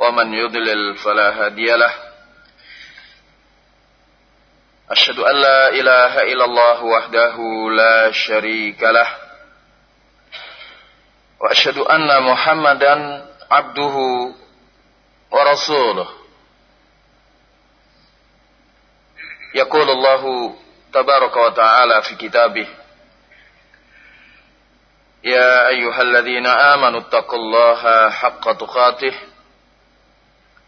ومن يضلل فلا هادي له. أشهد أن لا إله إلا الله وحده لا شريك له. وأشهد أن محمدا عبده ورسوله. يقول الله تبارك وتعالى في كتابه يا أيها الذين آمنوا اتقوا الله حق تقاته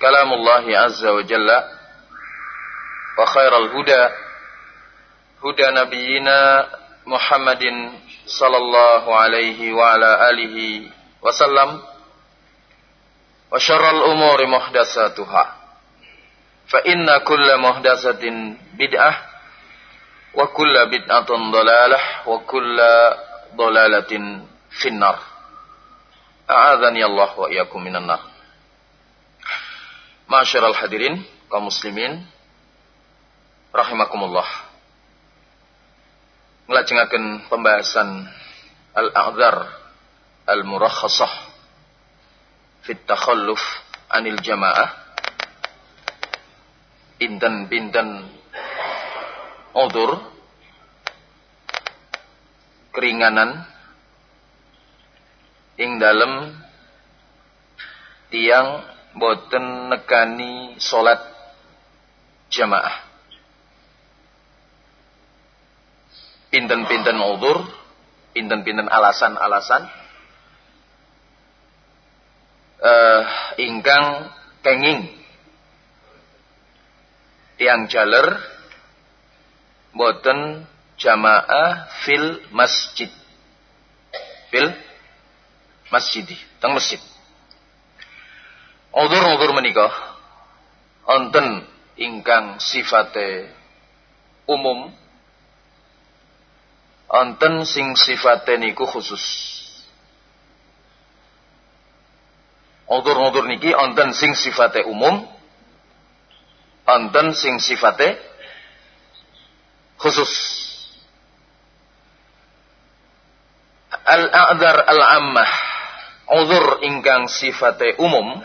كلام الله عز وجل وخير الهدى هدى نبينا محمد صلى الله عليه وعلى آله وسلم وشر الأمور محدثاتها. فإن كل محدثة بدعة وكل بدعة ضلالة وكل ضلالة في النار. أعاذني الله وإياكم من النار. Masyiral hadirin kaum muslimin rahimakumullah. Nglajengaken pembahasan al-a'dzar al-murakhasah fit takhalluf anil jamaah. Pinten-pinten udzur keringanan. Ing dalem tiang boten nekani solat jamaah. Pinten-pinten udur, pinten-pinten alasan-alasan. Uh, ingkang kenging. Tiang jaler boten jamaah fil masjid. Fil masjidi teng masjid Udur-udur menikah Onten ingkang sifate umum. Onten sing sifate niku khusus. Udur-udur niki onten sing sifate umum Onten sing sifate khusus. Al-a'dzar al-ammah Udur ingkang sifate umum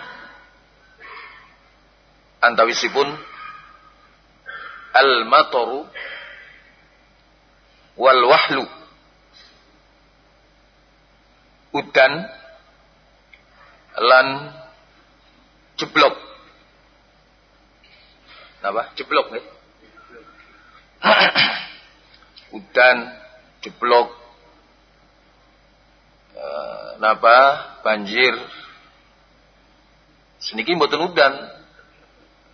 antawisipun al-mataru wal wahlu udan lan jeblok. Napa? Jeblok nih udan jeblok e, napa? Banjir. Seniki mboten udan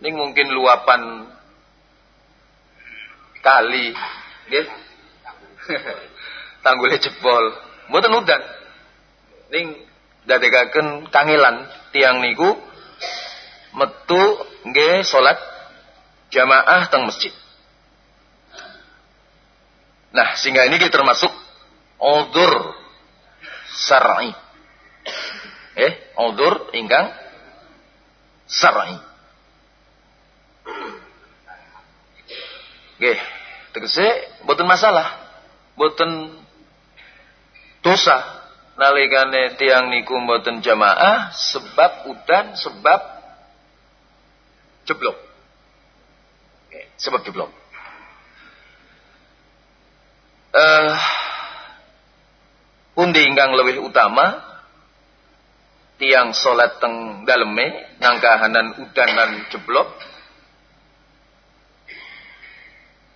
ini mungkin luapan kali, nggih. Tanggulnya jebol. Mboten udan. Ning dadekaken kangelan tiang niku metu nggih salat jamaah teng masjid. Nah, sehingga ini kita termasuk udzur syar'i. Eh, udzur ingkang syar'i. Nggih, tegese mboten masalah. Mboten dosa nalikane tiang niku mboten jamaah sebab udan sebab jeblok. Sebab jeblok. Eh uh, pundi ingkang lebih utama tiang salat teng daleme nangkahanan udan dan jeblok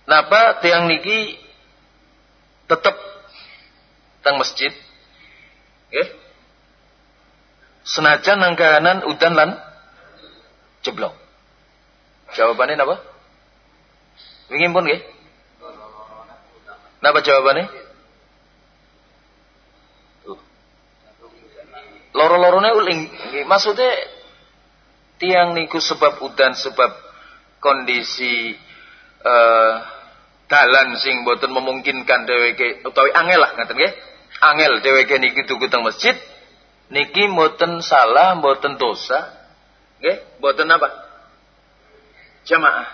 Napa tiang niki tetep teng masjid? Nggih. Senajan nangkahanan udan lan jeblok. Jawabannya napa? Ingin pun nggih. Napa jawabannya loro-lorone uling maksudnya tiang niku sebab udan sebab kondisi uh, dalan sing boten memungkinkan dheweke utawi angel lah ngaten nggih? Angel dheweke niki tuku teng masjid niki mboten salah mboten dosa nggih? Mboten apa? Jamaah.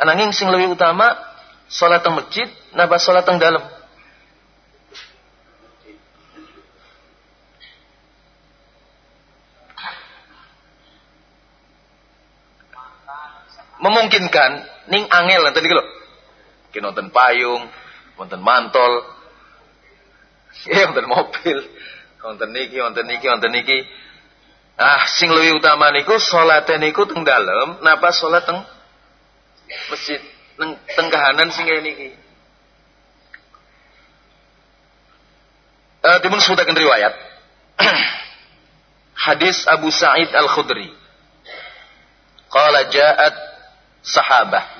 Ananging sing lebih utama salat teng masjid napa salat teng dalam memungkinkan ning angel nanti iki lho. Ki nonton payung, nonton mantol, eh nonton mobil, nonton niki, nonton niki, nonton niki. Ah, sing luwih utama niku salate niku teng dalem, napa salat teng masjid teng, teng kahanan sing niki. Eh, uh, dipun sebutaken riwayat. Hadis Abu Sa'id Al-Khudri. Qala ja'at sahabah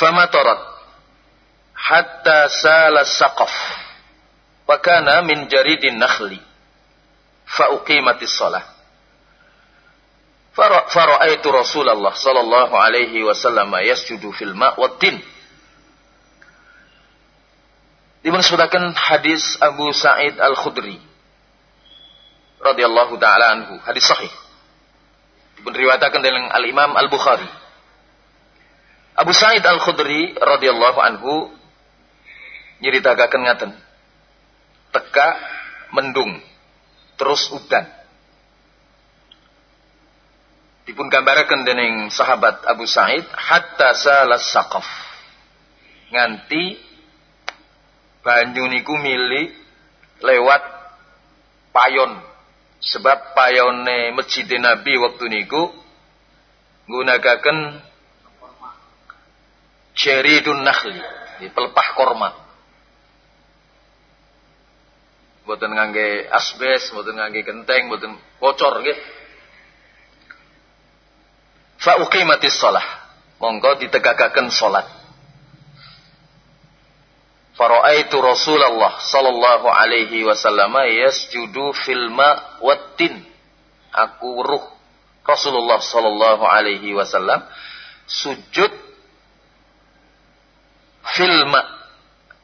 famatarat. Hatta sala saqaf. Wa kana min jaridin nakhli. Fa uqimatis shalah. Fara'aitu Rasulullah sallallahu alaihi wasallam yasjudu fil ma' wad tin. Dimaksudkan hadis Abu Sa'id Al-Khudri radhiyallahu taala anhu, hadis sahih. Dipun riwayataken dening Al Imam Al Bukhari. Abu Sa'id Al Khudri radhiyallahu anhu nyeritakaken ngaten. Teka mendung terus udan. Dipun gambaraken dening sahabat Abu Sa'id hatta salas saqaf. Nganti banyu niku mili lewat payon Sebab payone masjid Nabi waktu niku gunakaken ceridun nakhli, pelepah korma. Boten ngangge asbes, boten ngangge genteng, boten bocor nggih. Fa uqimatis shalah. Monggo ditegakaken salat. Faraitu Rasulullah sallallahu alaihi wasallam yasjudu fil ma wattin. Aku weruh Rasulullah sallallahu alaihi wasallam sujud fil ma.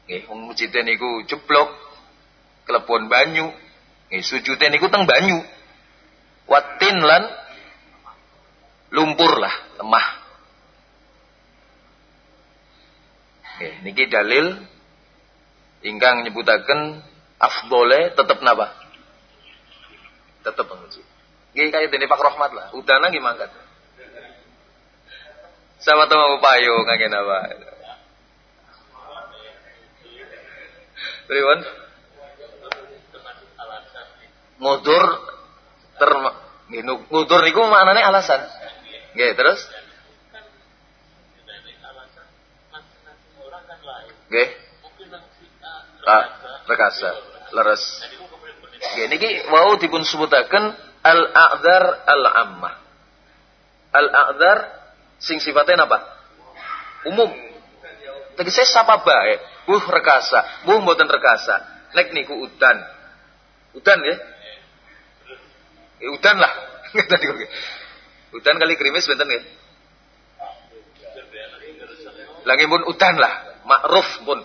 Nggih, wong niku jeblok klepon banyu. Nggih, sujude niku teng banyu. Wattin lan lumpur lah, lemah. Nggih, niki dalil ingkang nyebutaken afdole tetep napa? Tetep menguji. Nggih kaya dene Pak Rahmat lah, udana nggih mangkat. Sama temu payo ngake napa? Pripun? Ngudur ter nggih ngudur niku maknane alasan. Nggih, terus? Nggih. Ah, rekasa, leres. Gini ki wau dipun sebutaken al-a'dzar al-ammah. Al-a'dzar sing sifatnya apa? Umum. Tegese sapa bae, buh rekasa, buh mboten rekasa. Nek niku udan. Udan? Ya, udan lah. udan kali krimis benten nggih? Lagi pun udan lah, makruf pun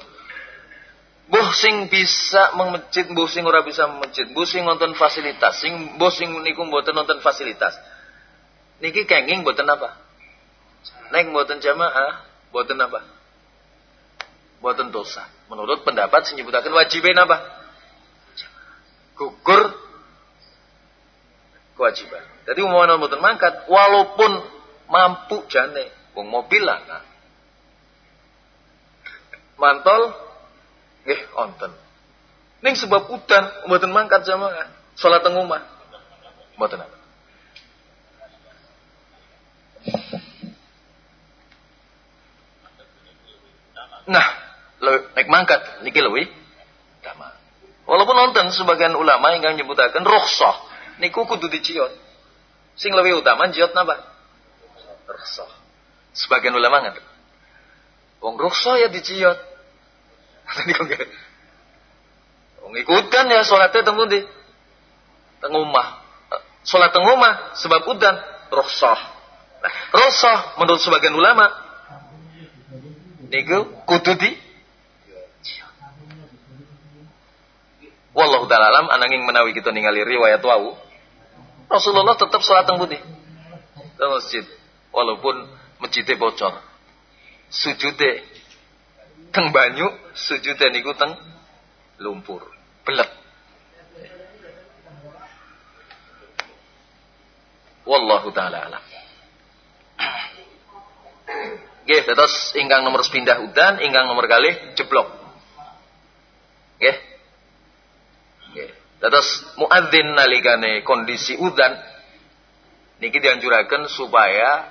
Buh sing bisa mengmejit, buh sing ora bisa mengmejit, buh sing nonton fasilitas, sing buh sing niku mboten nonton fasilitas. Niki kenging mboten apa? Nek mboten jamaah, Boten apa? Boten dosa. Menurut pendapat sing nyebutaken wajibin apa? Gugur kewajiban. Jadi umpama boten mangkat walaupun mampu jane wong mobil lah kan. Mantol nggih onten. Ning sebab udan mboten mangkat jamaah. Salat teng omah. Mboten apa. Nah, naik mangkat niki luwi utama. Walaupun nonton sebagian ulama yang nyebutaken rukhsah niku kudu diciot. Sing lebih utama jiot napa? Rukhsah. Sebagian ulama ngaten. Wong rukhsah ya diciot. Niku nggih. Wong ikutan ya salatnya teng pundi? Teng omah. Salat teng omah sebab udan rukhsah. Nah, rukhsah menurut sebagian ulama niku kudu di Wallahu taala alam ananging menawi kita ningali riwayat wau Rasulullah tetap salat teng putih? Teng masjid. Walaupun masjidnya bocor. Sujude teng banyu sujude niku teng lumpur. Belet. Wallahu taala alam. Nggih, terus ingkang nomor pindah udan, ingkang nomor kali jeblok. Nggih. Terus muadzin nalikane kondisi udan niki dianjuraken supaya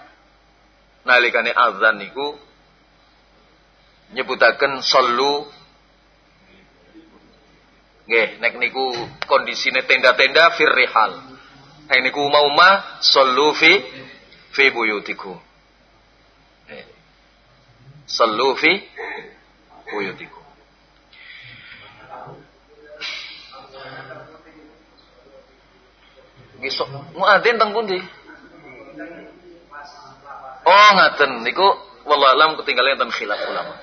nalikane azan niku nyebutaken sallu nggih nek niku kondisine tenda-tenda firrihal. Nek niku mau-mau sallu fi fi buyutikum. Sallu fi buyutikum. Gisok muadzin teng pundi? Oh ngaten niku wallahu alam ketinggalan teng khilaf ulama.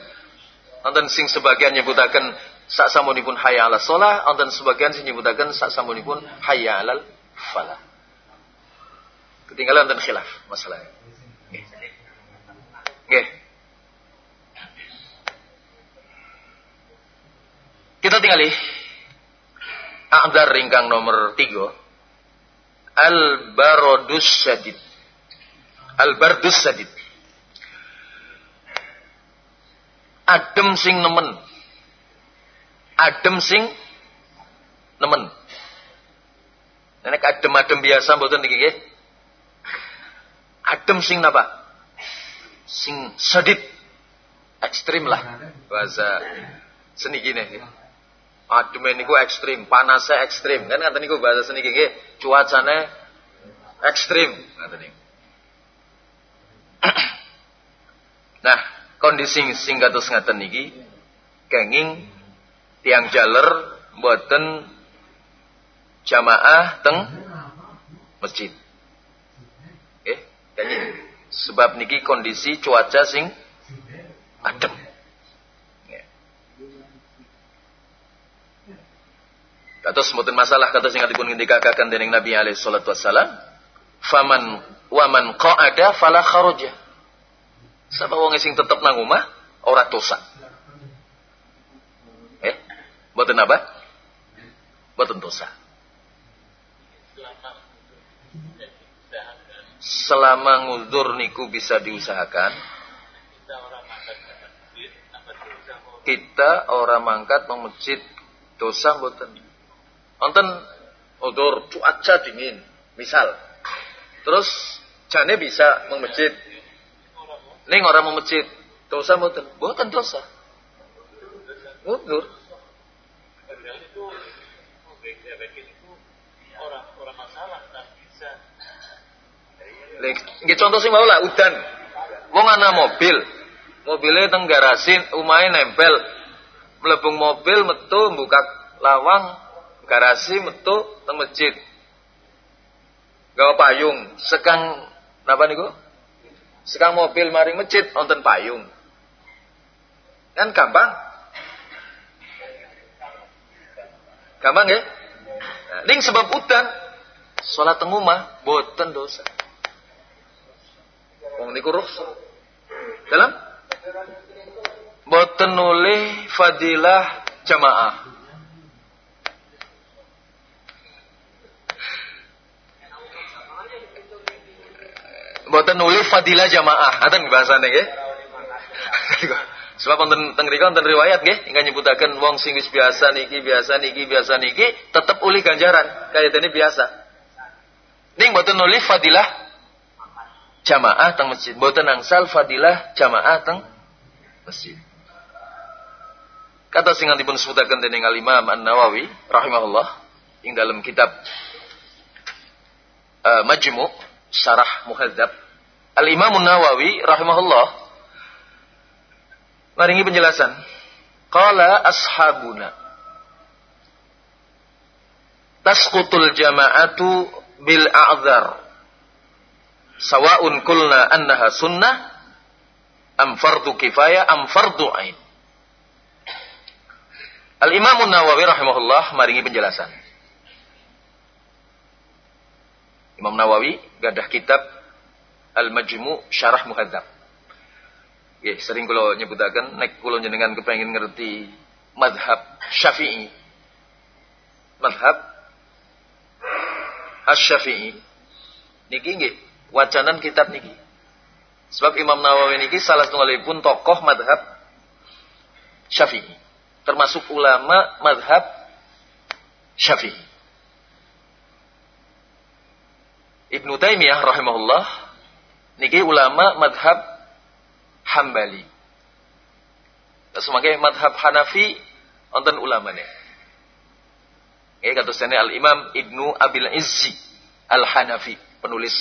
Wonten sing sebagian nyebutaken sak samunipun hayya 'ala shalah, wonten sebagian sing nyebutaken sak samunipun hayya 'alal falah. Ketinggalan teng khilaf masalahnya. Nggih. Kita tinggali A'dar ringkang nomor tiga Al-Barodus Sadid Al-Bardus Sadid Adem sing nemen. Adem sing nemen. Nek adem-adem biasa mboten niki nggih. Adem sing napa? Sing sadid Ekstrim lah. Bahasa seni gini Adem niku ekstrim, panasnya ekstrim. Kan ngaten niku bahasa seni nggih, cuacane ekstrim nah, kondisi sing kados ngaten niki kenging tiang jaler mboten jamaah teng masjid. Eh, kenging sebab niki kondisi cuaca sing adem. Kados mboten masalah kados sing dipun ngendikaken dening Nabi alaihi salatu wassalam, "Faman waman qa'ada fala kharaja." Sapa wong sing tetep nang omah ora dosa. Eh, mboten apa? Mboten dosa. Selama ngudur niku bisa diusahakan. Kita orang mangkat masjid dosa mboten. Wonten udur cuaca dingin, misal. Terus jane bisa memecit. Ning orang memecit. Dosa mboten? Mboten dosa. Udur. Nggih contoh sing mau lah udan. Wong ana mobil. Mobilnya teng umahe nempel. Mlebung mobil metu buka lawang garasi metu teng masjid. Gawa payung, sekang napa niku? Sekang mobil maring masjid wonten payung. Kan gampang. Gampang ya? Nah, ning sebab udan salat teng omah boten dosa. Wong niku rukhsah. Dalam Boten nuli fadilah jamaah. Boten nuli fadilah jamaah. Aten bahasane nggih. Sebab wonten teng mriku wonten riwayat nggih ingkang nyebutaken wong sing wis biasa niki, biasa niki, biasa niki tetep uli ganjaran. Kaya dene biasa. Ning boten nuli fadilah jamaah teng masjid. Boten angsal fadilah jamaah teng masjid. Kata sing dipun sebutaken dening Imam An-Nawawi rahimahullah ing dalam kitab uh, Majmu' Syarah Muhadzab Al Imam An-Nawawi rahimahullah maringi penjelasan. Qala ashabuna tasqutul jama'atu bil a'dzar sawa'un kulna annaha sunnah am fardu kifayah am fardu ain Al-Imam Nawawi rahimahullah maringi penjelasan. Imam Nawawi gadah kitab Al-Majmu' Syarah Muhadzab. Ya, sering kula nyebutaken nek kula jenengan kepengin ngerti madhab Syafi'i. Madhab Asy-Syafi'i. Niki nggih wacanan kitab niki. Sebab Imam Nawawi niki salah pun tokoh madhab Syafi'i termasuk ulama madhab Syafi'i. Ibnu Taimiyah rahimahullah niki ulama madhab Hambali. Sebagai madhab Hanafi wonten. Eh kata Al Imam Ibnu Abil Izzi Al Hanafi penulis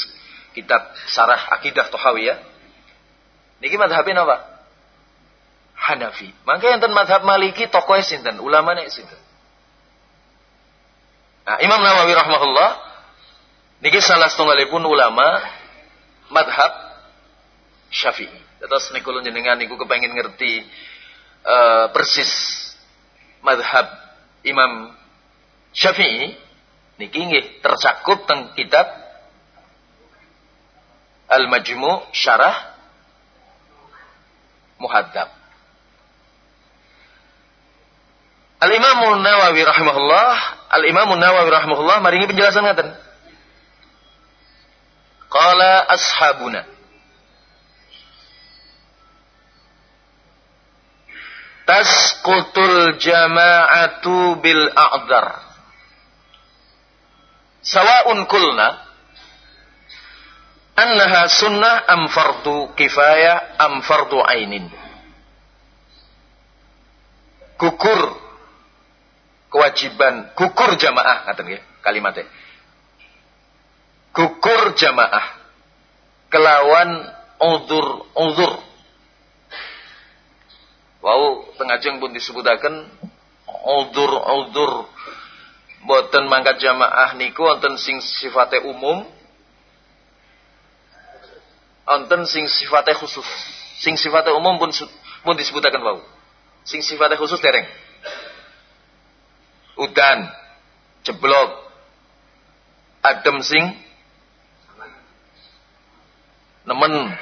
kitab Sarah Akidah Tohawiyah. Niki madhabnya apa? Hanafi. Maka yang madhab Maliki tokoh sinten, ulamanya sinten. Nah, Imam Nawawi rahmahullah niki salah setunggalipun ulama madhab Syafi'i. Terus niku jenengan niku kepengin ngerti uh, persis madhab Imam Syafi'i niki nggih tercakup teng kitab Al-Majmu' Syarah Muhaddab. Al-Imam Nawawi rahimahullah, Al-Imam Nawawi rahimahullah maringi penjelasan ngaten. Qala ashabuna Tasqutul jama'atu bil a'dhar. Sawa'un kulna annaha sunnah am fardu kifayah am fardu ainin. Gugur kewajiban gugur jamaah ngaten nggih kalimatnya. Gugur jamaah kelawan uzur uzur. Wau tengajeng pun disebutaken uzur uzur boten mangkat jamaah niku wonten sing sifate umum wonten sing sifate khusus. Sing sifate umum pun pun disebutaken wau. Sing sifate khusus dereng udan, jeblok, adem sing nemen.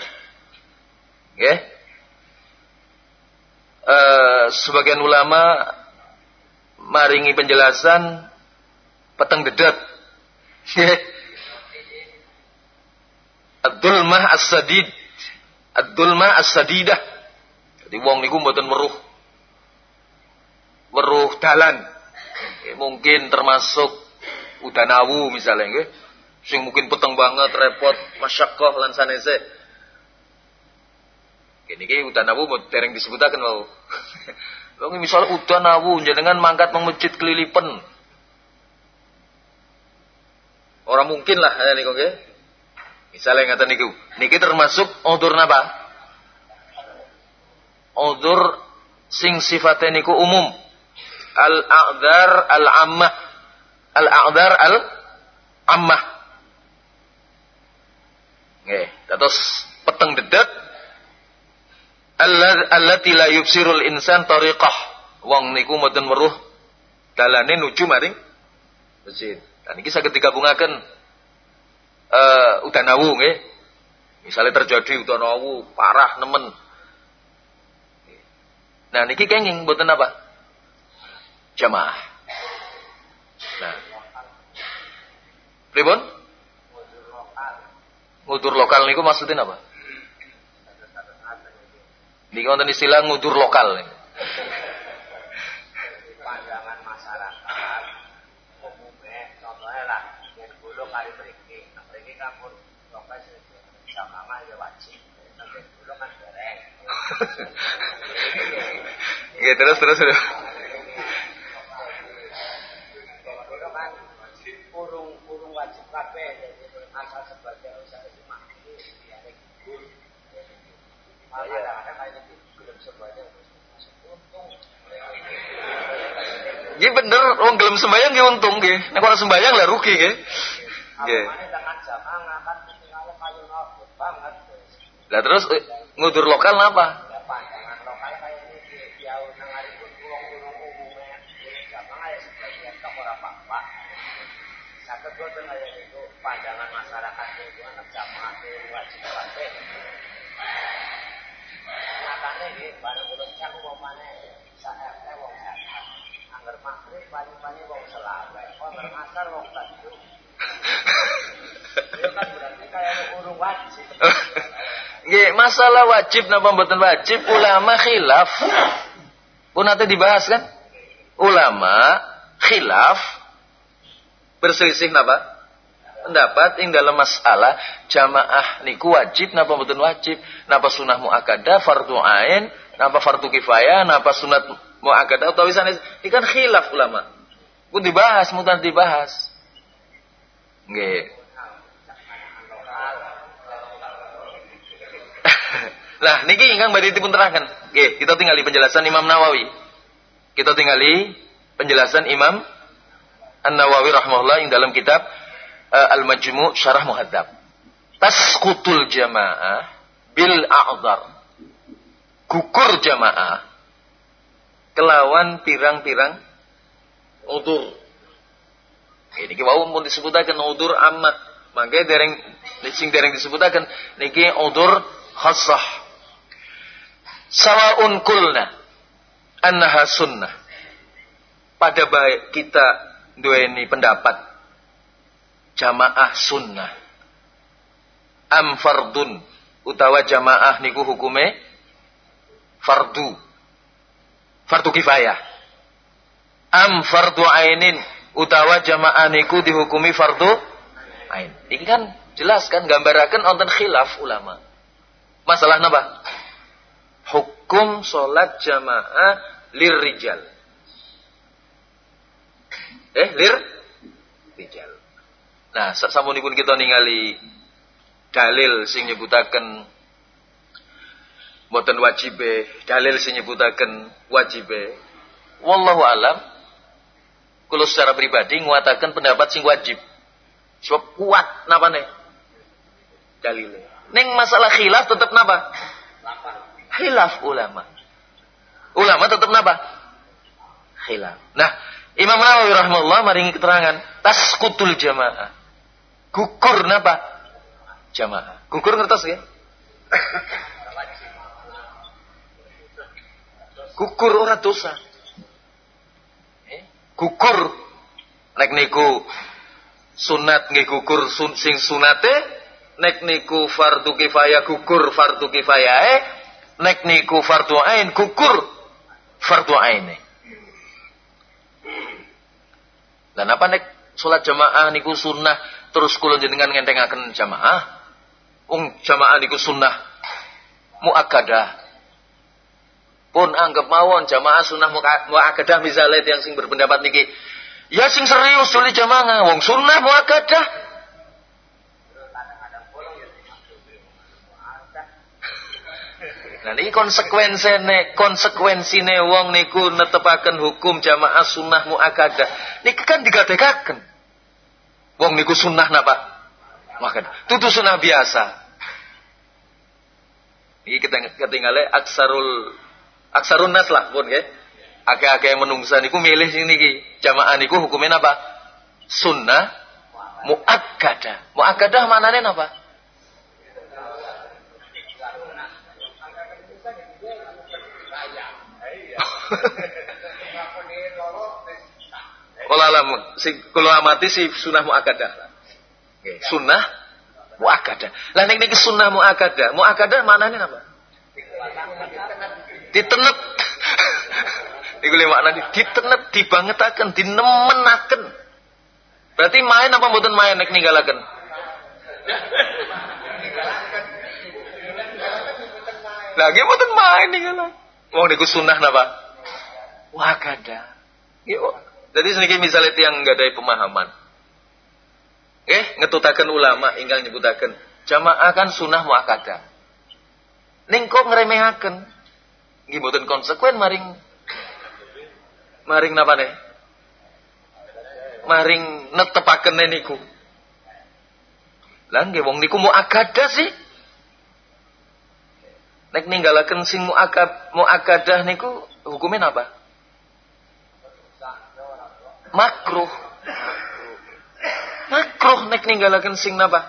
Ya. Uh, sebagian ulama maringi penjelasan peteng dedet. Ad-dulmah as-sadid. Ad-dulmah as-sadidah. Jadi wong niku mboten weruh. Weruh dalan mungkin termasuk udanawu misalnya nggih sing mungkin peteng banget repot masyakoh lan sanese Gini ki udanawu mau tereng disebutaken wau. Wong misal udanawu jenengan mangkat masjid kelilipen. Orang mungkin lah ya niku nggih. Misalnya ngaten niku, niki termasuk udur napa? Udur sing sifatnya niku umum al-a'dhar al-ammah. Al-a'dhar al-ammah. Nggih, terus peteng dedet allati la yubsirul insan tariqah. Wong niku mboten weruh dalane nuju maring masjid. Dan iki saged digabungaken uh, udanawu nggih. Misalnya terjadi udanawu parah nemen Nah niki kenging mboten apa? Jamaah. Nah. Pripun? Ngudur lokal niku maksudnya apa? Niki wonten istilah ngudur lokal nih. pandangan masyarakat umumnya contohnya lah yang dulu kali beriki nah beriki kan pun lokal sama ya wajib nanti dulu kan goreng Oke, terus terus terus. dulu kan urung urung wajib kabeh jadi asal sebagai usaha cuma ini dia gul Nggih bener, wong gelem sembayang nggih untung nggih. Nek ora sembayang lah rugi nafsu banget Lah terus eh, ngudur lokal napa? ya pandangan lokal kayak ini di jauh nang pun pulang-pulang umumnya jamaah ya sebagian tak orang apa Nah kedua tuh kayak itu pandangan masyarakat itu anak jamaah itu wajib kabeh. Makanya ini baru belum cak mau mana saya saya wong sehat. Angger wong asar wong. Itu kan berarti kayak urung wajib. Nggih, masalah wajib napa mboten wajib ulama khilaf. Pun nanti dibahas kan? Ulama khilaf berselisih napa? Pendapat ing dalam masalah jamaah niku wajib napa mboten wajib? Napa sunah muakkadah, fardu ain, napa fardu kifayah, napa sunat muakkadah utawi sanes iki kan khilaf ulama. Pun dibahas, mutan dibahas. Nggih. Nah, niki ingkang badhe dipun terangkan. Nggih, kita tinggali penjelasan Imam Nawawi. Kita tinggali penjelasan Imam An-Nawawi rahimahullah yang dalam kitab uh, Al-Majmu' Syarah Muhadzab. Tasqutul jamaah bil a'dzar. Gugur jamaah kelawan pirang-pirang udur. Ini wau pun disebutaken udur amat. Mangke dereng sing dereng disebutaken niki udur khassah. Sawaun kulna annaha sunnah. Pada baik kita duweni pendapat jamaah sunnah. Am fardun utawa jamaah niku hukume fardu. Fardu kifayah. Am fardu ainin utawa jamaah niku dihukumi fardu ain. Ini kan jelas kan gambaraken wonten khilaf ulama. Masalah napa? Hukum salat jamaah lir rijal. Eh, lir rijal. Nah, sasampunipun kita ningali dalil sing nyebutaken mboten wajibe, dalil sing nyebutaken wajibe. Wallahu alam. Kalau secara pribadi nguatakan pendapat sing wajib. Sebab kuat napa nih? Dalilnya. Neng masalah khilaf tetap napa? Khilaf ulama. Ulama tetap napa? Khilaf. Nah, Imam Nawawi rahimahullah maringi keterangan tasqutul jamaah. Gugur napa? Jamaah. Gugur ngertos ya? Gugur ora dosa. Eh, Gugur. Nek niku sunat nggih gugur sun, sing sunate nek niku fardu kifayah gugur fardu kifayahe nek niku fardu ain gugur fardu aine. Dan apa nek salat jamaah niku sunnah terus kula jenengan ngentengaken jamaah? Wong jamaah niku sunnah. Muakkadah pun anggap mawon jamaah sunnah muakkadah misalnya yang sing berpendapat niki ya sing serius suli jamaah wong sunnah muakkadah Nah ini konsekuensine konsekuensine wong niku netepaken hukum jamaah sunnah muakkadah. Niki kan digadekaken. Wong niku sunnah napa? Muakkadah. Tutu sunnah biasa. Iki kita ketinggale aksarul aksarun nas lah pun nggih. Akeh-akeh menungsa niku milih sing niki. Jamaah niku hukumnya apa? Sunnah muakkadah. Muakkadah manane napa? Kalau alam si kalau amati si sunnah muakadah. Sunnah muakadah. Lah nek niki sunnah muakadah. Muakadah maknanya apa? Ditenep. Iku lek maknane ditenep, dibangetaken, dinemenaken. Berarti main apa mboten main nek ninggalaken? Lagi mboten main ninggalaken. Wong niku sunnah napa? Wakadah. Nggih, jadi sedikit misalnya tiang nggak ada pemahaman. Eh, ngetutakan ulama ingkang nyebutakan jamaah kan sunnah muakadah. Ning kok ngremehaken. Nggih konsekuen maring maring napa nih? Maring netepaken niku. Lah nggih wong niku muakadah sih. Nek ninggalaken sing muakab muakadah niku hukumnya apa? makruh makruh nek ninggalaken sing napa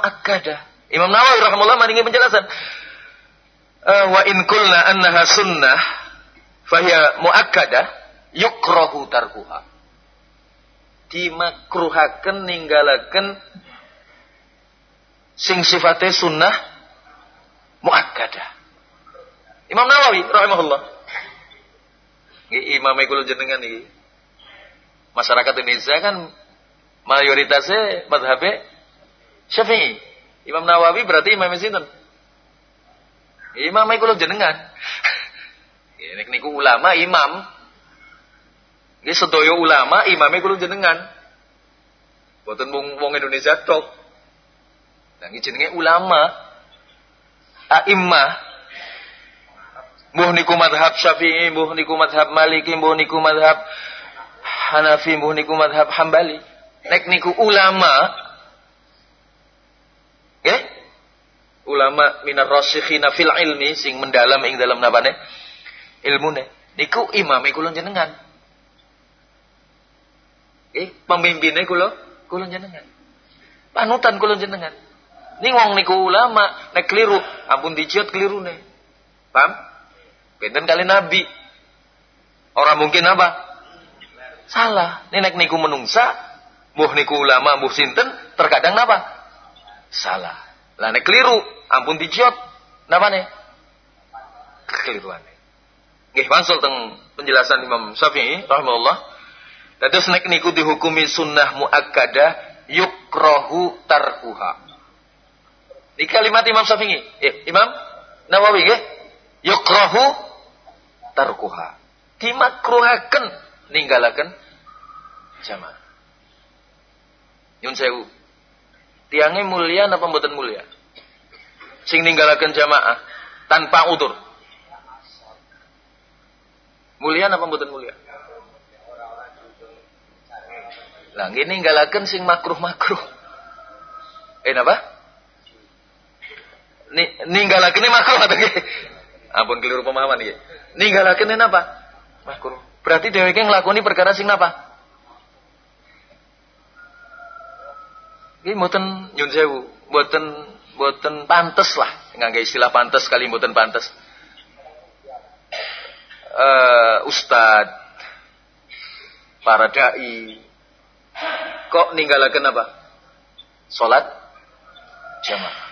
akada Imam Nawawi rahimahullah maringi penjelasan wa in kulna annaha sunnah fahiya muakkadah yukrahu tarkuha dimakruhaken ninggalaken sing sifatnya sunnah muakkadah Imam Nawawi rahimahullah Imam kula jenengan iki masyarakat Indonesia kan mayoritasnya madhab Syafi'i. Imam Nawawi berarti imam sinten? Imam iku jenengan. Ini niku ulama imam. Ini sedaya ulama imam iku jenengan. Boten wong wong Indonesia tok. Nah iki jenenge ulama. A'immah. Mbuh niku madhab Syafi'i, mbuh niku madhab Maliki, mbuh niku madhab Hanafi mbuh niku madhab Hambali. Nek niku ulama ya ulama minar rasikhina fil ilmi sing mendalam ing dalam napane ilmune. Niku imam kula jenengan eh pemimpinnya kula kula jenengan panutan kula jenengan ning wong niku ulama nek keliru ampun keliru kelirune. Paham? Benten kali nabi. Orang mungkin apa? Salah. Nenek niku menungsa, muh niku ulama, muh sinten, terkadang napa? Salah. Lah nek keliru, ampun dijot. Napa nih? Kekeliruan. Nggih, wangsul teng penjelasan Imam Syafi'i rahimahullah. Dados nek niku dihukumi sunnah muakkadah yukrohu tarkuha. Ini kalimat Imam Syafi'i. Eh, Imam Nawawi nggih. Yukrohu tarkuha. Dimakruhaken ninggalaken jamaah. Nyun sewu. Tiangnya mulia apa mboten mulia? Sing ninggalaken jamaah tanpa udur. Mulia apa mboten mulia? Lah nggih ninggalaken sing makruh-makruh. Eh napa? Ni ninggalaken makruh atau? Ampun keliru pemahaman nggih. Ninggalaken apa? Makruh. Berarti dheweke nglakoni perkara sing napa? Iki mboten nyun sewu, mboten mboten pantes lah, ngangge istilah pantes kali mboten pantes. Uh, ustad, para dai, kok ninggalaken apa? Salat jamaah.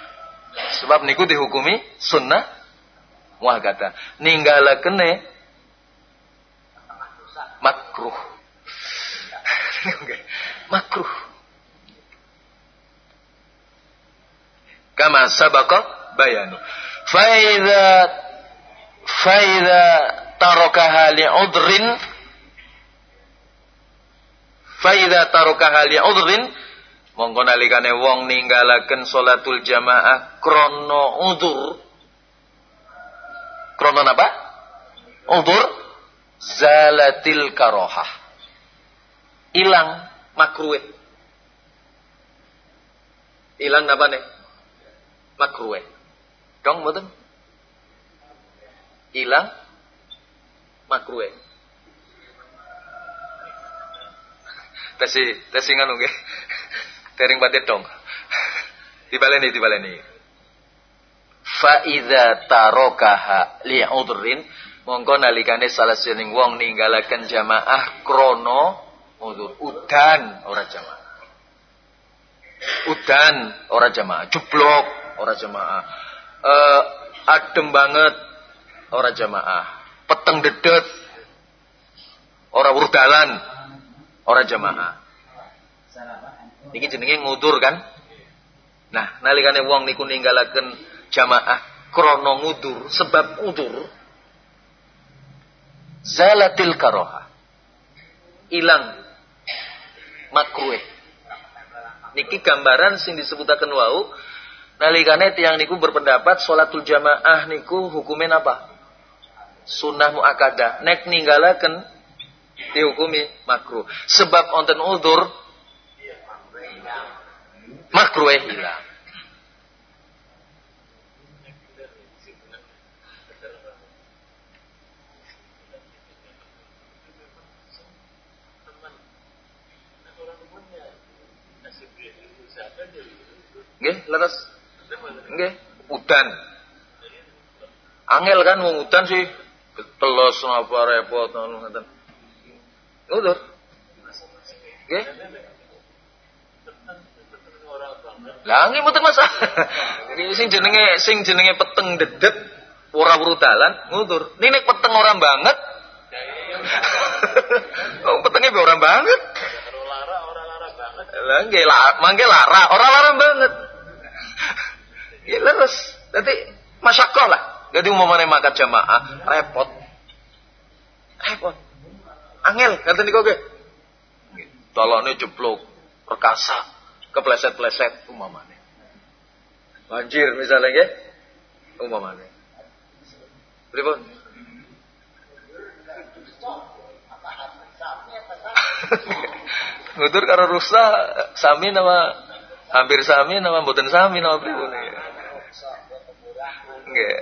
Sebab niku dihukumi sunnah muakkadah. Ninggalakene makruh. makruh. Kama sabaka bayanu. Faida faida tarakaha li'udrin faida tarakaha li'udrin mongko nalikane wong ninggalaken salatul jamaah krana udzur krana apa? Udzur zalatil karohah. Hilang makruh. Hilang apa nih? Makruh. Dong betul? Hilang makruh. Tesi tesi nganu nggih. Tering batet dong. Dibaleni dibaleni. Fa idza tarokaha li'udrin Mongko nalikane salah sining wong ninggalaken jamaah krono udur udan ora jamaah. Udan ora jamaah, jeblok ora jamaah. Eh adem banget ora jamaah. Peteng dedet ora urdalan ora jamaah. Niki jenenge ngudur kan? Nah, nalikane wong niku ninggalaken jamaah krono ngudur sebab udur zalatil karoha ilang makruh niki gambaran sing disebutaken wau nalikane tiang niku berpendapat sholatul jamaah niku hukumin apa? Sunnah muakada nek ninggalaken dihukumi makruh. Sebab onten udur makruh hilang. Nggih, leres. Nggih, udan. Angel kan wong udan sih telos napa repot ngono ngoten. Udur. Nggih. Lah nggih mboten masalah. sing jenenge sing jenenge peteng dedet ora dalan ngudur. Ning nek peteng orang banget. oh, petengnya orang banget. Lah nggih lah, mangke lara, ora larang banget. Ya leres. Dadi masyakoh lah. Jadi umumane makan jamaah repot. Repot. Angel kata niku ge. Tolone jeblok, perkasa, kepleset-pleset umumane. Banjir misalnya nggih. Umumane. Pripun? Ngutur karo rusa sami nama hampir sami nama mboten sami nama pripun Nggih.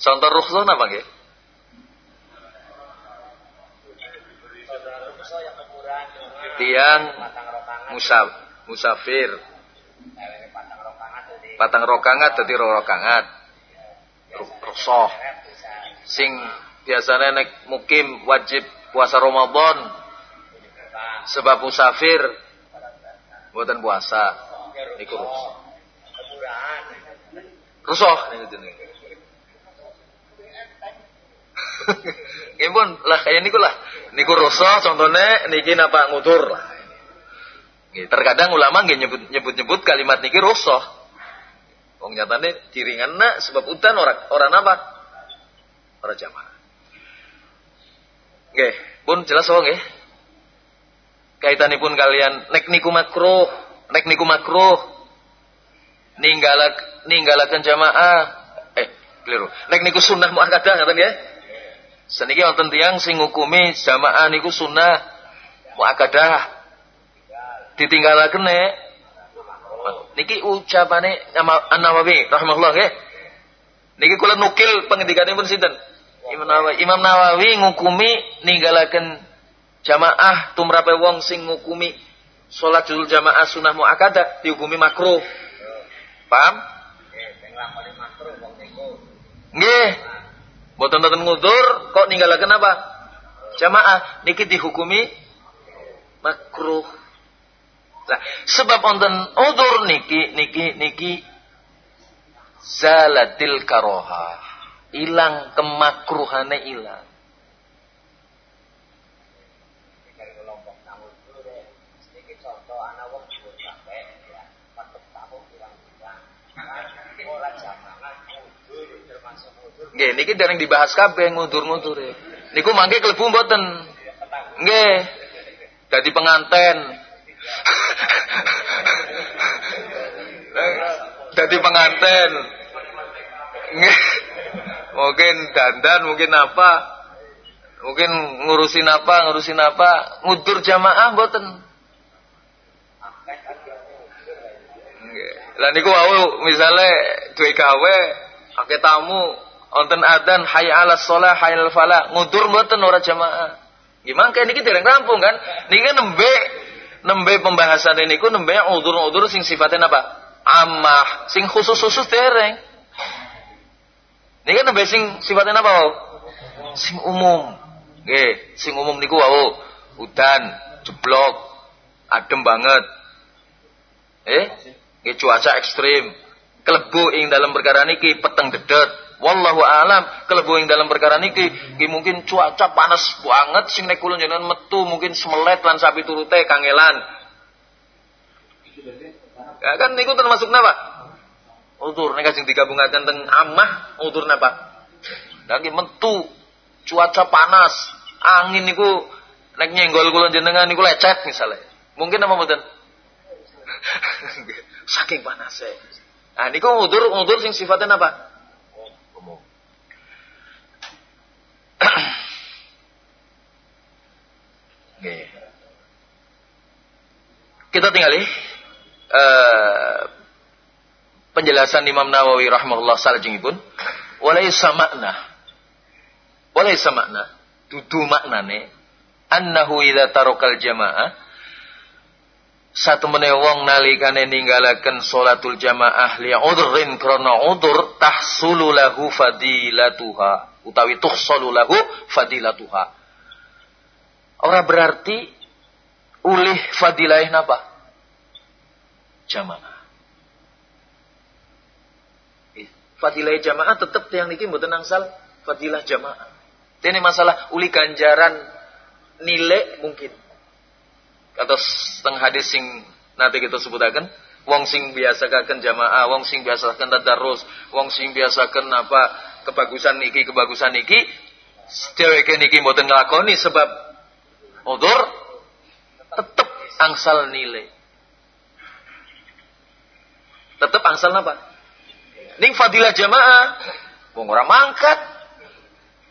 Contoh rukhsah apa nggih? tiang musaf musafir patang rokangat dadi rokangat rosoh sing biasanya nek mukim wajib puasa Ramadan sebab musafir buatan puasa niku rusoh rusoh Nggih lah kayak niku lah. Niku rusa contohnya niki napa ngutur lah. Terkadang ulama nggih nyebut-nyebut kalimat niki rusa. Wong nyatane diringanna sebab udan orang orang apa? Ora jamaah. Nggih, pun jelas wong nggih. Kaitanipun kalian nek niku makruh, nek niku makruh ninggalak ninggalaken jamaah eh keliru. Nek niku sunnah muakkadah ngaten nggih? Seniki wonten tiyang sing ngukumi jamaah niku sunnah muakkadah. Ditinggalaken nek niki ucapane An-Nawawi rahimahullah nggih. Niki kula nukil pengendikanipun sinten? Imam Nawawi. Imam Nawawi ngukumi ninggalaken jamaah tumrape wong sing ngukumi salat jul jamaah sunnah muakkadah dihukumi makruh. Paham? Nggih. Boten boten ngudur kok ninggalaken apa? Jamaah niki dihukumi makruh. Nah, sebab wonten udur niki niki niki zalatil karoha. Ilang kemakruhane ilang. Nggih, niki dereng dibahas kabeh ngudur-ngudure. Niku mangke klebu mboten. Nggih. Dadi penganten. Dadi penganten. Nggih. Mungkin dandan, mungkin apa? Mungkin ngurusin apa, ngurusin apa, ngudur jamaah. Nggih. Lah niku wau misale duwe gawe tamu wonten adzan hayya 'alas shalah hayya 'alal falah ngudur mboten ora jamaah. Gimana kayak niki dereng rampung kan? Niki kan nembe nembe pembahasan ini ku nembe udur-udur sing sifatnya apa? Amah, sing khusus-khusus dereng. Niki kan nembe sing sifatnya apa? Sing umum. Nggih, sing umum niku wau udan, jeblok, adem banget. Eh, nggih cuaca ekstrim. Kelebu ing dalam perkara niki peteng dedet. Wallahu alam kelebu dalam perkara niki nggih mungkin cuaca panas banget sing nek kula jenengan metu mungkin semelet lan sapi turute kangelan. Ya kan niku termasuk napa? Utur nek sing digabungaken teng amah utur napa? Lagi metu cuaca panas, angin niku nek nyenggol kula jenengan niku lecet misalnya. Mungkin apa mboten? Saking panasnya. Nah niku udur udur sing sifatnya apa? Kita tinggali uh, penjelasan Imam Nawawi rahimahullah salajengipun walaysa makna. Walaysa makna. Dudu maknane annahu idza tarakal jamaah satu meneh wong nalikane ninggalaken salatul jamaah li udhrin krana udhur tahsulu lahu fadilatuha. Utawi tuhsalu lahu fadilatuha. Ora berarti ulih fadilah napa? Jamaah. Fadilah jamaah tetap yang niki mboten angsal fadilah jamaah. Ini masalah uli ganjaran nilai mungkin. Kata setengah hadis sing nanti kita sebutakan, wong sing biasa kaken jamaah, wong sing biasa kaken tadarus, wong sing biasa kaken apa kebagusan niki kebagusan niki, dheweke niki mboten nglakoni sebab udur tetap angsal nilai. Tetap angsal apa? Ning fadilah jamaah. Wong ora mangkat.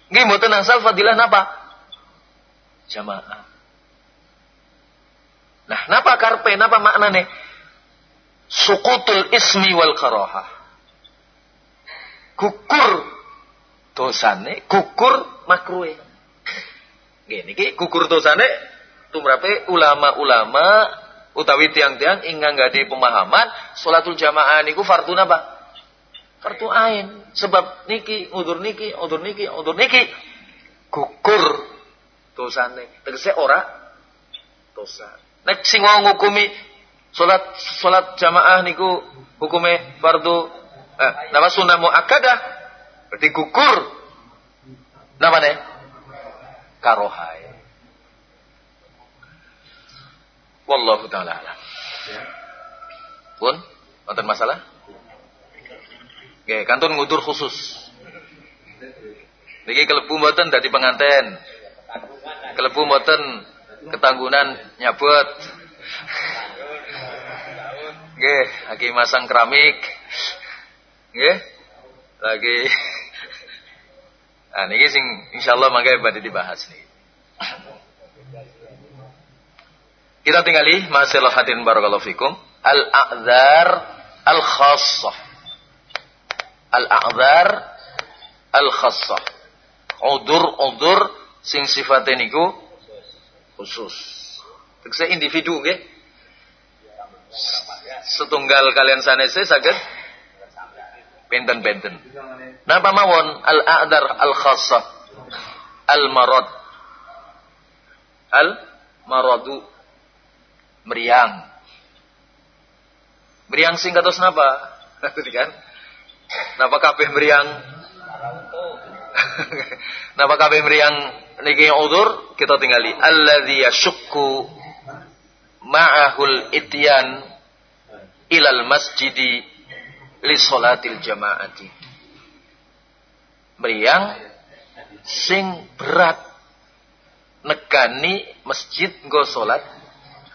Nggih mboten angsal fadilah napa? Jamaah. Nah, napa karpe, napa maknane? Sukutul ismi wal karoha. Gugur dosane, gugur makruhe. Gini, gugur dosane tumrape ulama-ulama utawi tiang-tiang ingkang di pemahaman salatul jamaah niku fardu napa? Fardu ain. Sebab niki udur niki, udur niki, udur niki gugur dosane. Tegese ora dosa. Nek sing wong ngukumi salat salat jamaah niku hukume fardu eh, napa sunnah muakkadah berarti gugur napa ne? Karohai. Wallahu taala alam. Pun, wonten masalah? Oke, kantun ngudur khusus. Niki kelebu mboten dadi penganten. Kelebu mboten ketanggunan nyabut. Nggih, lagi masang keramik. Nggih. Lagi Nah, niki sing insyaallah mangke badhe dibahas nih. Kita tinggali masalah hadirin barakallahu fikum. Al-a'dzar al-khassah. Al-a'dzar al-khassah. Udur-udur sing sifatnya niku khusus. Tegese individu nggih. Setunggal kalian sanese saged benten-benten. Napa mawon al-a'dzar al-khassah? Al-marad. Al-maradu meriang. Meriang sing kados napa? kan? Napa kabeh meriang? napa kabeh meriang niki udzur kita tinggali. Alladzi yashukku ma'ahul ityan ilal masjidi li salatil jamaati. Meriang sing berat negani masjid nggo salat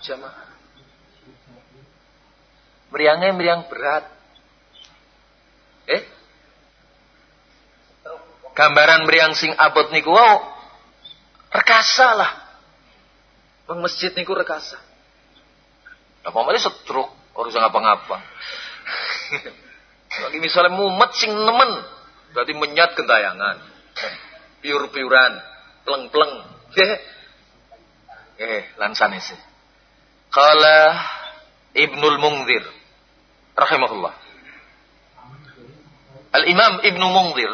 jamaah. Meriangnya meriang berat. Eh? Gambaran meriang sing abot niku wow. Rekasa lah. Bang masjid niku rekasa. Apa malah setruk urusan ngapa-ngapa. Lagi misalnya mumet sing nemen Berarti menyat gentayangan. Piur-piuran, pleng-pleng. Eh, lansan isi. Kala Ibnul Mungdir rahimahullah. Al-Imam Ibnu Mungdir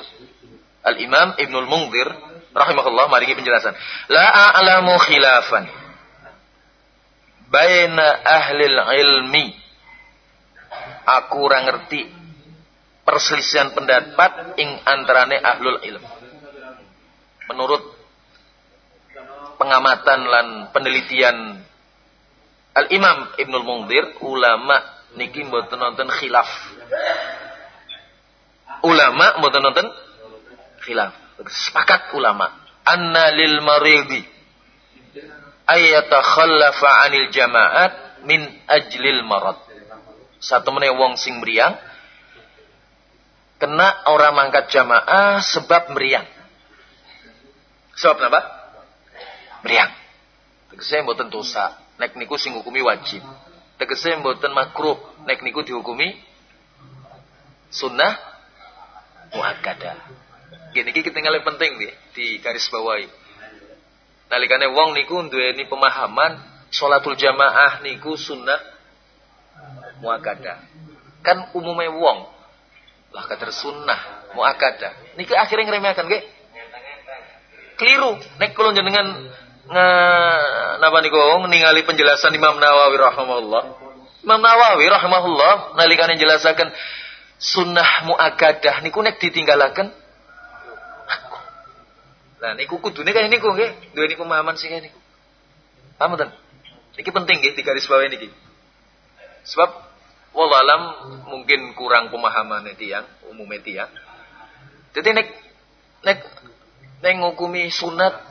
Al-Imam Ibnul Mungdir rahimahullah mari penjelasan. La a'lamu khilafan baina ahli ilmi. Aku ora ngerti perselisihan pendapat ing antarane ahlul ilm. Menurut pengamatan lan penelitian Al-Imam Ibnul Mungdir, ulama niki mboten nonton khilaf. Ulama mboten nonton khilaf. Sepakat ulama. Anna lil maridi ayatakhallafa anil jama'at min ajlil marad. Satu meneh wong sing meriang kena orang mangkat jamaah sebab meriang. Sebab apa? Meriang. Tegese mboten dosa, nek niku sing hukumi wajib. Tegese mboten makruh, nek niku dihukumi sunnah muakkadah. Gini kita tinggal penting nih di garis bawahi. Nalikane wong niku duweni pemahaman salatul jamaah niku sunnah muakkadah. Kan umumnya wong lah kata sunnah muakkadah. Niki akhirnya ngremehkan nggih. Keliru. Nek kula jenengan nge napa niku ningali penjelasan Imam Nawawi rahimahullah. Imam Nawawi rahimahullah nalikane jelasaken sunnah muakkadah niku nek ditinggalaken Nah niku kudune kaya niku nggih, duwe niku pemahaman sing niku. Paham mboten? Niki penting nggih di garis bawah niki. Sebab wallalam mungkin kurang pemahaman tiang, umum tiang. Jadi nek nek nek ngukumi sunat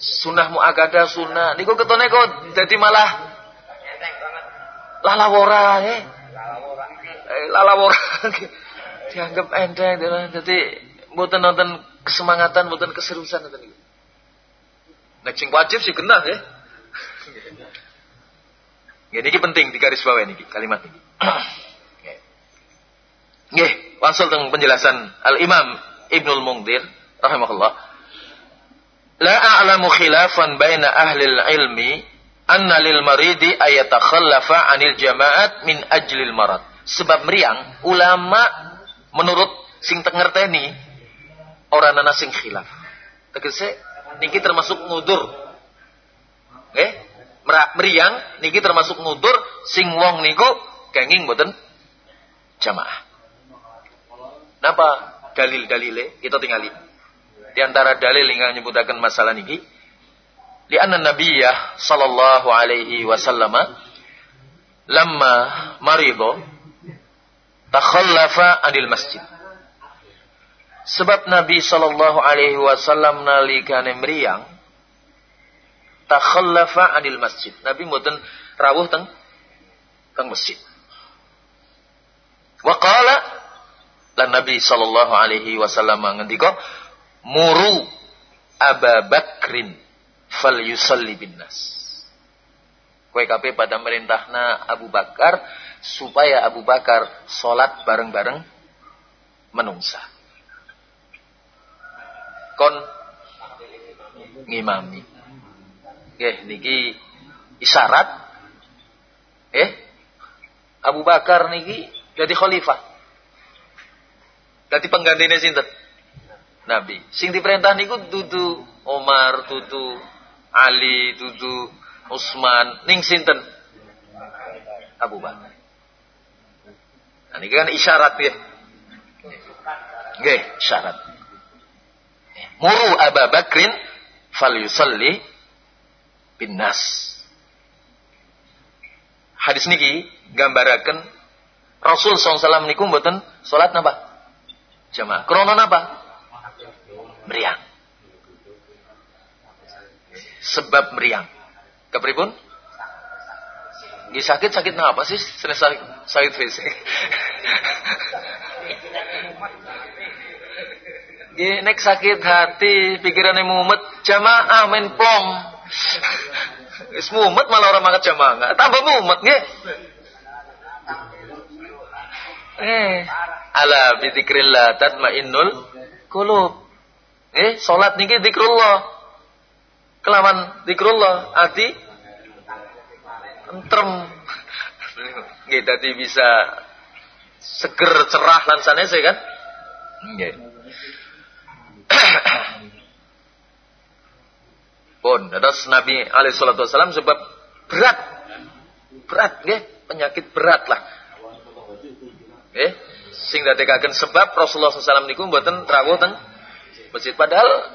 sunah muakada sunah niku ketone kok jadi malah lalawora ya. Lalawora. Dianggap enteng jadi mboten nonton kesemangatan mboten keseriusan ngoten niku. Nek sing wajib sih kena ya. Nggih niki penting di garis bawah niki kalimat niki. Nggih, langsung teng penjelasan Al-Imam Ibnul Mungdir rahimahullah. La a'lamu khilafan baina ahli ilmi anna lil maridi ayatakhallafa anil jama'at min ajlil marad. Sebab meriang ulama menurut sing tengerteni orang nana sing khilaf. Tegese niki termasuk ngudur. Nggih? Meriang niki termasuk ngudur sing wong niku kenging mboten jamaah. Napa dalil-dalile kita tingali. Di antara dalil yang nyebutaken masalah niki li anna nabiyya sallallahu alaihi wasallam lamma marido takhallafa anil masjid Sebab Nabi Shallallahu Alaihi Wasallam nalikane meriang takhallafa anil masjid. Nabi mboten rawuh teng teng masjid. Wa qala lan Nabi Shallallahu Alaihi Wasallam ngendika muru Abu Bakrin fal yusalli bin nas. Kue kape pada merintahna Abu Bakar supaya Abu Bakar sholat bareng-bareng menungsa kon ngimami. Nggih niki isyarat eh Abu Bakar niki jadi khalifah. Jadi penggantine sinten? Nabi. Sing diperintah niku dudu Omar, dudu Ali, dudu Utsman, ning sinten? Abu Bakar. Nah, ini kan isyarat ya. Nggih, isyarat. Muru Abu Bakrin fal yusalli bin nas. Hadis niki gambaraken Rasul SAW niku mboten salat napa? Jamaah. Krono napa? Meriang. Sebab meriang. Kepripun? Nggih sakit sakit napa sih? Sakit sakit fisik. nek sakit hati, pikirannya mumet, jamaah main plong. Wis mumet malah orang makan jamaah, tambah mumet nggih. Eh, Ala bi dzikrillah tatmainnul qulub. Eh, salat niki zikrullah. Kelawan zikrullah ati tentrem. Nggih dadi bisa seger cerah lan sanese kan? Nggih. Pun, terus Nabi alaihi salatu wasallam sebab berat. Berat nggih, penyakit berat lah. Nggih, sing dadekaken sebab Rasulullah SAW niku mboten rawuh teng masjid padahal.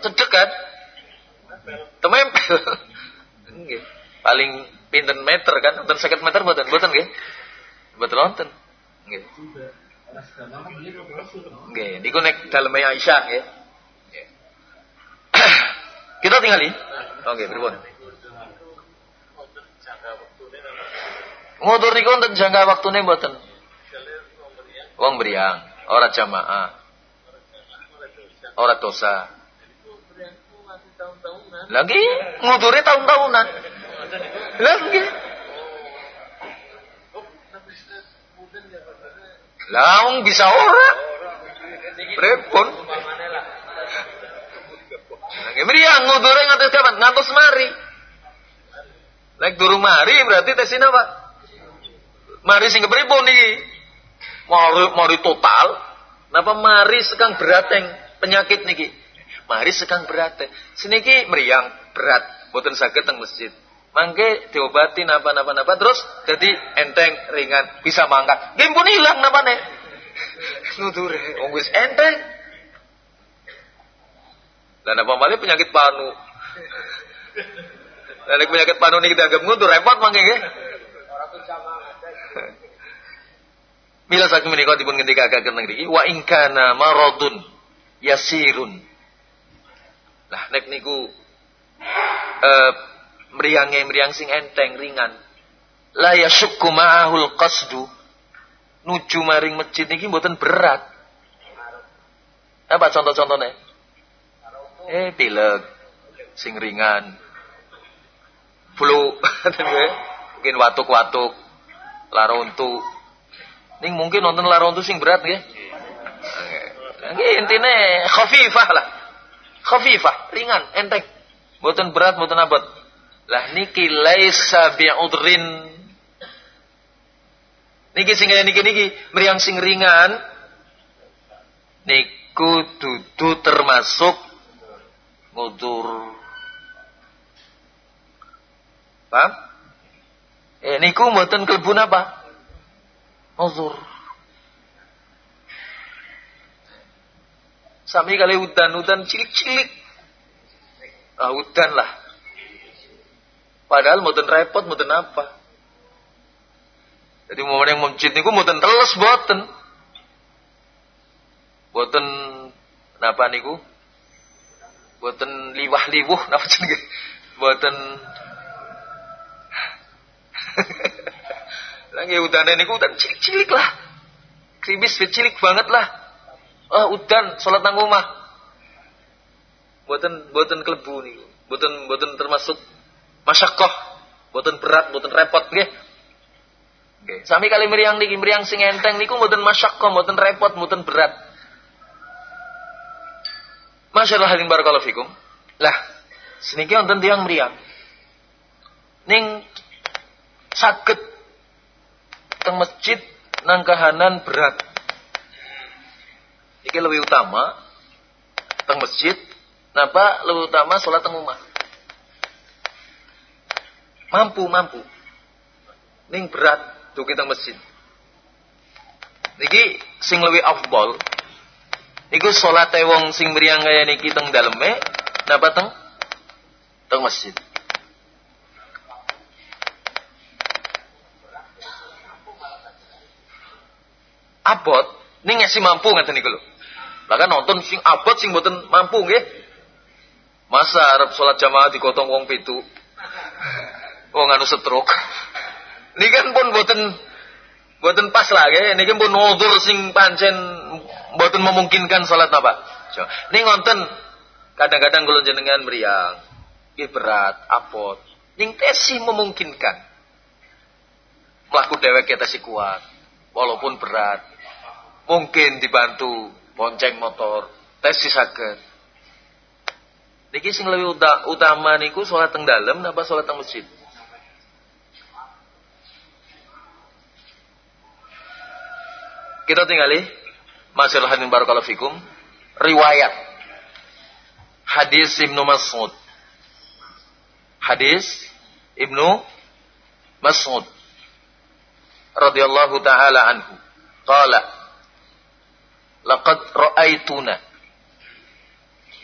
Temempel. Nggih. Paling pinten meter kan? Wonten 50 meter? Mboten nggih. Mboten wonten. Nggih. Nggih, niku nek daleme Aisyah nggih. Kita tinggali. Oke, pripun? Ngutur niku wonten jangka waktune mboten. Wong beriang, ora jamaah. Ora dosa. Lagi ngudure tahun-tahunan. Lagi. Laung bisa ora. Prepon. Lagi meriang ngudure ngatus kapan? Ngatus mari. Lek durung mari berarti tesin apa? Mari sing kepripun iki? Mari mari total. Napa mari sekang berateng penyakit niki? Mari sekang berateng. Seniki meriang berat, boten saged teng masjid. Mangke diobati napa-napa-napa terus jadi enteng ringan bisa mangkat. Nggih pun ilang napane. Nudure wong wis enteng. Lah napa malih penyakit panu. Lah penyakit panu niki dianggap ngutur repot mangke nggih. Mila saking menika dipun ngendikaken ngriki wa in kana maradun yasirun. Lah nek niku eh meriang sing enteng ringan. La yasukku ma'ahul qasdu. Nuju maring masjid niki mboten berat. Apa contoh-contohnya? Eh pilek sing ringan. Flu mungkin watuk-watuk lara untuk Ning mungkin nonton laron tuh sing berat nggih. Nggih intine khafifah lah. Khafifah, ringan, enteng. Mboten berat, mboten abot. Lah niki laisa bi'udrin. Niki sing niki niki meriang sing ringan. Niku dudu termasuk ngudur. Paham? Eh niku mboten kelebun apa? Uzur. Sami kali udan-udan cilik-cilik. Ah, udan lah. Padahal mboten repot, mboten apa. Jadi mau yang masjid niku mboten teles boten. Boten napa niku? Boten liwah-liwuh napa jenenge? Boten Lagi udan niku udan cilik-cilik lah. Kribis cilik banget lah. Oh, udan salat nang omah. Boten boten kelebu niku. Boten boten termasuk masyakoh. Boten berat, boten repot nggih. Nggih. Sami kali meriang niki meriang sing enteng niku boten masyakoh, boten repot, boten berat. Masyaallah halin barakallahu fikum. Lah, seniki wonten tiyang meriang. Ning saged teng masjid nang kahanan berat. Iki lebih utama teng masjid napa lebih utama sholat teng rumah. Mampu mampu. Ning berat tuh kita masjid. Niki sing lebih afdol. Niku sholat wong sing meriang kaya niki teng daleme napa teng teng masjid. abot ning ngasih mampu ngaten niku lho. Bahkan nonton sing abot sing mboten mampu nggih. Masa arep salat jamaah digotong wong pitu. Wong anu stroke. Niki kan pun mboten mboten pas lah nggih. Niki pun nuzur sing pancen mboten memungkinkan salat napa. Ning ngonten kadang-kadang kula jenengan meriang. Nggih berat, abot. Ning tesi memungkinkan. Mlaku dhewek ya tesi kuat walaupun berat mungkin dibantu bonceng motor. Tes saged niki sing lebih utama niku salat teng dalem napa salat teng masjid? Kita tinggali Masyaallah hadin barakallahu fikum riwayat hadis Ibnu Mas'ud. Hadis Ibnu Mas'ud radhiyallahu taala anhu. Qala laqad ra'aituna.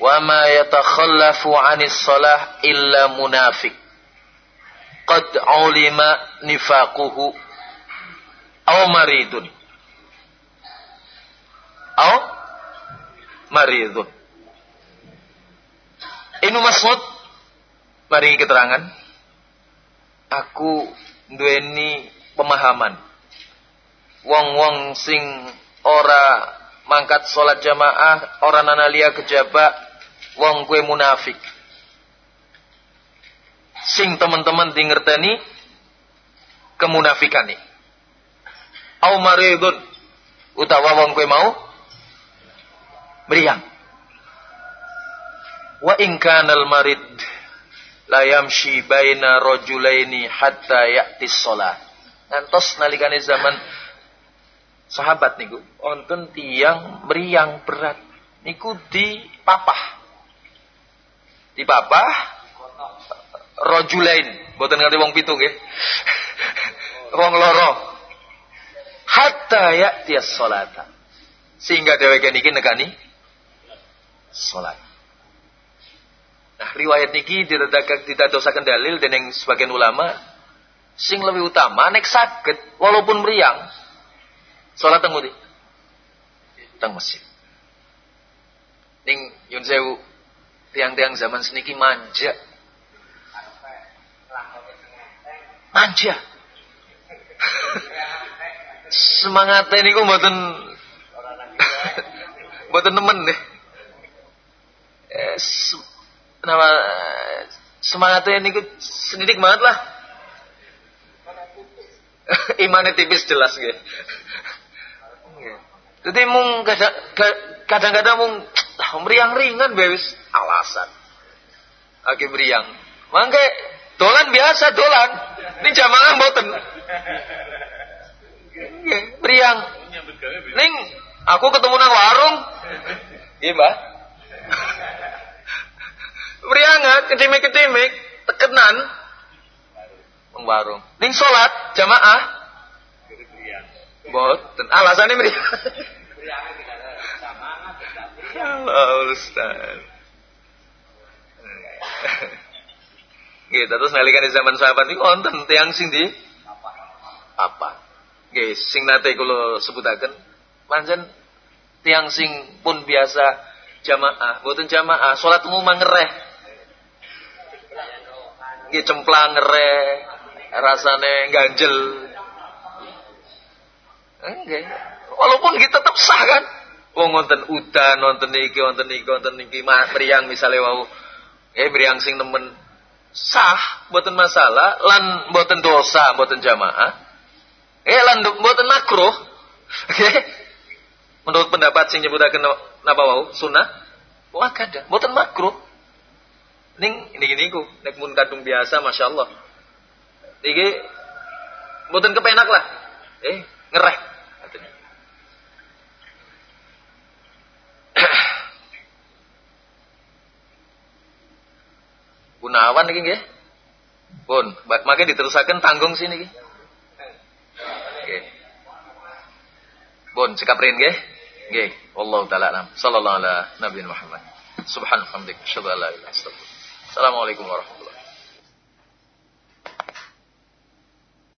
Wa ma yatakhallafu 'anis salah illa munafiq qad 'ulima nifaquhu. Aw maridun. Aw maridun. Ibnu Mas'ud maringi keterangan. Aku duweni pemahaman. Wong-wong sing ora mangkat sholat jamaah orang analia kejaba wong kue munafik. Sing teman-teman di ngerteni kemunafikan nih au maridun utawa wong kue mau meriang. Wa in kanal marid la yamshi baina rajulaini hatta ya'ti shalah ngantos nalikane zaman sahabat niku wonten tiang meriang berat. Niku di papah di papah rajulain boten ngerti wong pitu nggih. Wong loro hatta ya'ti sholata sehingga dheweke niki nekani salat. Nah riwayat niki didadakan dalil dening sebagian ulama. Sing lebih utama nek sakit walaupun meriang Sholat teng Teng masjid. Ning yun sewu tiang-tiang zaman seniki manja. Manja. Semangatnya ini ku mboten mboten nemen deh. Eh, nama semangatnya ini ku senidik banget lah. Imannya tipis jelas gitu. Jadi mung kadang-kadang mung meriang ringan bewis alasan. Oke meriang. Mangke dolan biasa dolan. Ini jamaah mboten. Meriang. Ning aku ketemu nang warung. Iya, Mbak. Meriangat kedimik-kedimik tekenan nang warung. Ning salat jamaah Boten. Alasannya meriah. Halo Ustaz. Gitu, terus nalikan di zaman sahabat ini wonten tiang sing di apa? Nggih, sing nate kula sebutaken pancen tiang sing pun biasa jamaah, boten jamaah, salat umum ngereh. Nggih cemplang ngereh, rasane ganjel, Enggak. Walaupun kita tetap sah kan. Wong nonton udan, nonton iki, nonton iki, nonton iki meriang misalnya wau. Eh meriang sing nemen sah, buatan masalah, lan buatan dosa, buatan jamaah. Eh lan buatan makruh. Oke. Menurut pendapat sing nyebutaken napa wau? Sunnah. Wah kada, buatan makruh. Ning ini gini ku, nek mun kadung biasa Masya Allah. Iki buatan kepenak lah. Eh, ngereh. Gunawan iki nggih. Pun, makin diterusaken tanggung sini nggih. Nggih. Pun cekaprin nggih. Nggih, wallahu taala alam. Sallallahu ala nabiyina Muhammad. Subhanallah, la ilaha illallah. Assalamualaikum warahmatullahi